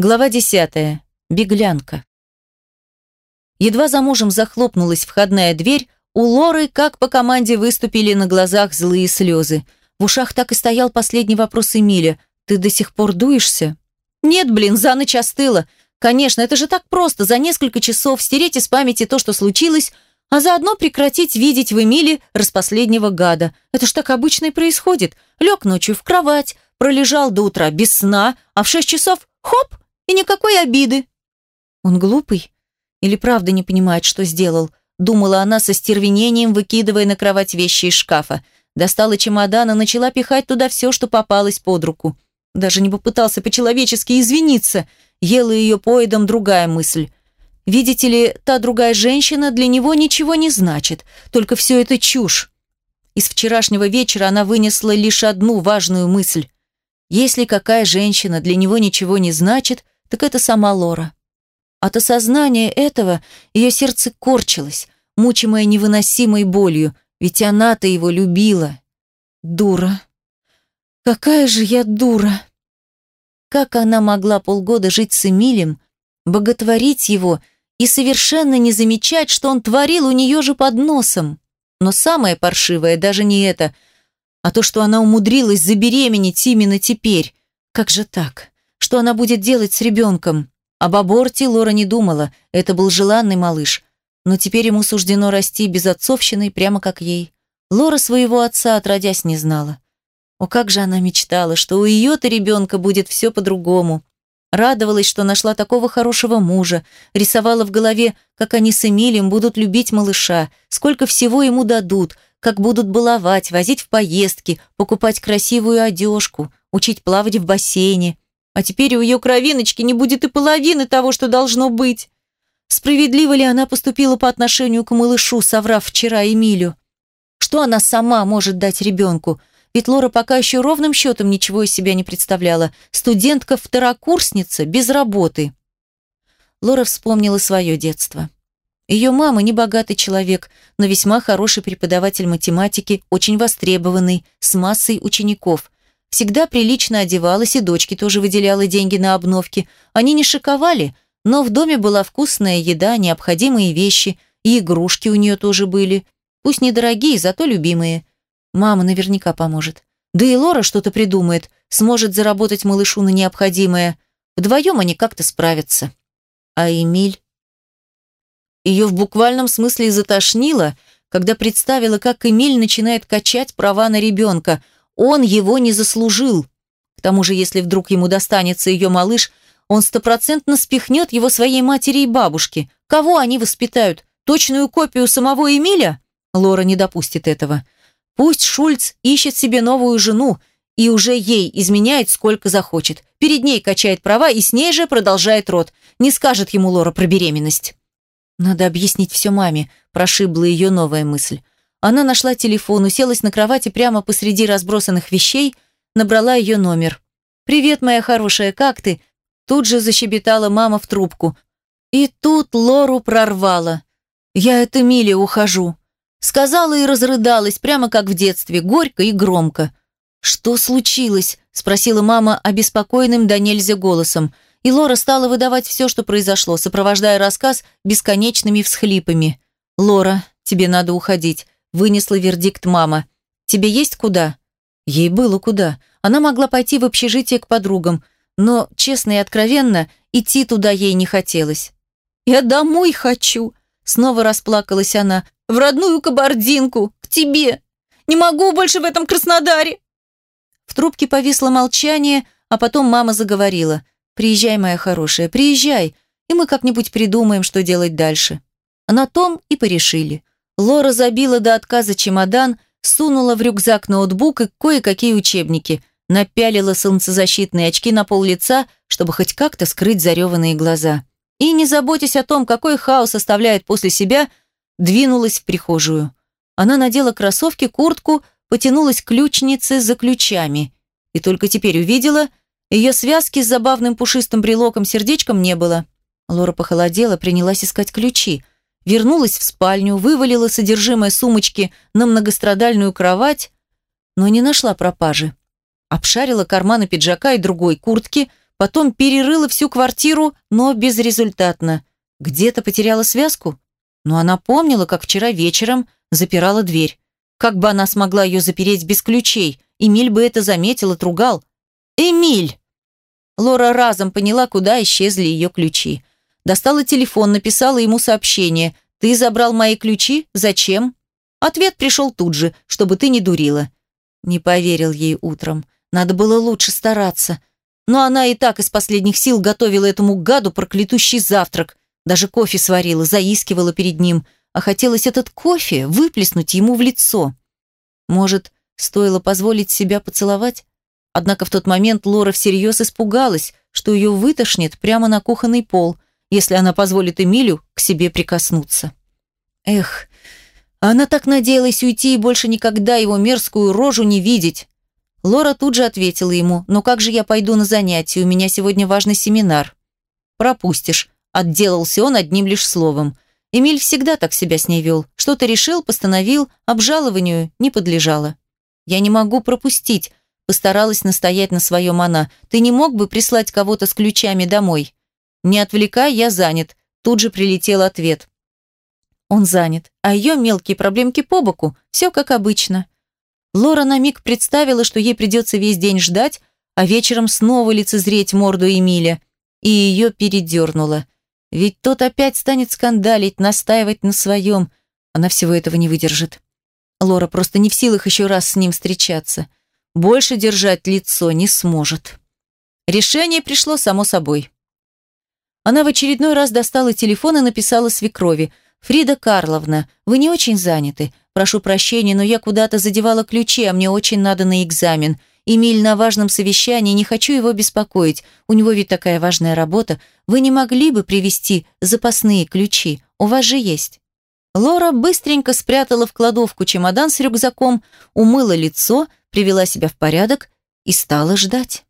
Глава 10. Беглянка. Едва за мужем захлопнулась входная дверь, у Лоры, как по команде, выступили на глазах злые слезы. В ушах так и стоял последний вопрос Эмиля. «Ты до сих пор дуешься?» «Нет, блин, за ночь остыла. Конечно, это же так просто, за несколько часов стереть из памяти то, что случилось, а заодно прекратить видеть в Эмиле распоследнего гада. Это ж так обычно и происходит. Лег ночью в кровать, пролежал до утра без сна, а в шесть часов – хоп, и никакой обиды. Он глупый? Или правда не понимает, что сделал? Думала она со стервенением, выкидывая на кровать вещи из шкафа. Достала чемодан и начала пихать туда все, что попалось под руку. Даже не попытался по-человечески извиниться. Ела ее поедом другая мысль. Видите ли, та другая женщина для него ничего не значит, только все это чушь. Из вчерашнего вечера она вынесла лишь одну важную мысль. Если какая женщина для него ничего не значит, так это сама Лора. От осознания этого ее сердце корчилось, мучимое невыносимой болью, ведь она-то его любила. Дура. Какая же я дура. Как она могла полгода жить с Эмилем, боготворить его и совершенно не замечать, что он творил у нее же под носом? Но самое паршивое даже не это, а то, что она умудрилась забеременеть именно теперь. Как же так? Что она будет делать с ребенком? Об аборте Лора не думала, это был желанный малыш. Но теперь ему суждено расти без отцовщины, прямо как ей. Лора своего отца отродясь не знала. О, как же она мечтала, что у ее-то ребенка будет все по-другому. Радовалась, что нашла такого хорошего мужа, рисовала в голове, как они с Эмилием будут любить малыша, сколько всего ему дадут, как будут баловать, возить в поездки, покупать красивую одежку, учить плавать в бассейне. А теперь у ее кровиночки не будет и половины того, что должно быть. Справедливо ли она поступила по отношению к малышу, соврав вчера Эмилю? Что она сама может дать ребенку? Ведь Лора пока еще ровным счетом ничего из себя не представляла. Студентка-второкурсница, без работы. Лора вспомнила свое детство. Ее мама не богатый человек, но весьма хороший преподаватель математики, очень востребованный, с массой учеников. Всегда прилично одевалась, и дочке тоже выделяла деньги на обновки. Они не шиковали, но в доме была вкусная еда, необходимые вещи, и игрушки у нее тоже были. Пусть недорогие, зато любимые. Мама наверняка поможет. Да и Лора что-то придумает, сможет заработать малышу на необходимое. Вдвоем они как-то справятся. А Эмиль? Ее в буквальном смысле затошнило, когда представила, как Эмиль начинает качать права на ребенка – он его не заслужил. К тому же, если вдруг ему достанется ее малыш, он стопроцентно спихнет его своей матери и бабушке. Кого они воспитают? Точную копию самого Эмиля? Лора не допустит этого. Пусть Шульц ищет себе новую жену и уже ей изменяет сколько захочет. Перед ней качает права и с ней же продолжает род. Не скажет ему Лора про беременность. Надо объяснить все маме, прошибла ее новая мысль. Она нашла телефон, уселась на кровати прямо посреди разбросанных вещей, набрала ее номер. «Привет, моя хорошая, как ты?» Тут же защебетала мама в трубку. И тут Лору прорвала. «Я от Эмили ухожу». Сказала и разрыдалась, прямо как в детстве, горько и громко. «Что случилось?» – спросила мама обеспокоенным до нельзя голосом. И Лора стала выдавать все, что произошло, сопровождая рассказ бесконечными всхлипами. «Лора, тебе надо уходить вынесла вердикт мама. «Тебе есть куда?» Ей было куда. Она могла пойти в общежитие к подругам, но, честно и откровенно, идти туда ей не хотелось. «Я домой хочу!» Снова расплакалась она. «В родную кабардинку! К тебе! Не могу больше в этом Краснодаре!» В трубке повисло молчание, а потом мама заговорила. «Приезжай, моя хорошая, приезжай, и мы как-нибудь придумаем, что делать дальше». На том и порешили. Лора забила до отказа чемодан, сунула в рюкзак ноутбук и кое-какие учебники, напялила солнцезащитные очки на пол лица, чтобы хоть как-то скрыть зареванные глаза. И, не заботясь о том, какой хаос оставляет после себя, двинулась в прихожую. Она надела кроссовки, куртку, потянулась к ключнице за ключами. И только теперь увидела, ее связки с забавным пушистым брелоком-сердечком не было. Лора похолодела, принялась искать ключи – вернулась в спальню, вывалила содержимое сумочки на многострадальную кровать, но не нашла пропажи. Обшарила карманы пиджака и другой куртки, Потом перерыла всю квартиру, но безрезультатно. Где-то потеряла связку? Но она помнила, как вчера вечером запирала дверь. Как бы она смогла ее запереть без ключей? Эмиль бы это заметил, отругал. «Эмиль!» Лора разом поняла, куда исчезли ее ключи. Достала телефон, написала ему сообщение. «Ты забрал мои ключи? Зачем?» Ответ пришел тут же, чтобы ты не дурила. Не поверил ей утром. Надо было лучше стараться. Но она и так из последних сил готовила этому гаду проклятущий завтрак. Даже кофе сварила, заискивала перед ним. А хотелось этот кофе выплеснуть ему в лицо. Может, стоило позволить себя поцеловать? Однако в тот момент Лора всерьез испугалась, что ее вытошнит прямо на кухонный пол, если она позволит Эмилю к себе прикоснуться. Эх, она так надеялась уйти и больше никогда его мерзкую рожу не видеть. Лора тут же ответила ему, «Но как же я пойду на занятия? У меня сегодня важный семинар». «Пропустишь», – отделался он одним лишь словом. Эмиль всегда так себя с ней вел. Что-то решил, постановил, обжалованию не подлежало. «Я не могу пропустить», Постаралась настоять на своем она. «Ты не мог бы прислать кого-то с ключами домой?» «Не отвлекай, я занят», тут же прилетел ответ. Он занят, а ее мелкие проблемки по боку, все как обычно. Лора на миг представила, что ей придется весь день ждать, а вечером снова лицезреть морду Эмиля, и ее передернуло. Ведь тот опять станет скандалить, настаивать на своем. Она всего этого не выдержит. Лора просто не в силах еще раз с ним встречаться. Больше держать лицо не сможет. Решение пришло само собой. Она в очередной раз достала телефон и написала свекрови. «Фрида Карловна, вы не очень заняты. Прошу прощения, но я куда-то задевала ключи, а мне очень надо на экзамен. Эмиль на важном совещании, не хочу его беспокоить. У него ведь такая важная работа. Вы не могли бы привезти запасные ключи? У вас же есть». Лора быстренько спрятала в кладовку чемодан с рюкзаком, умыла лицо привела себя в порядок и стала ждать.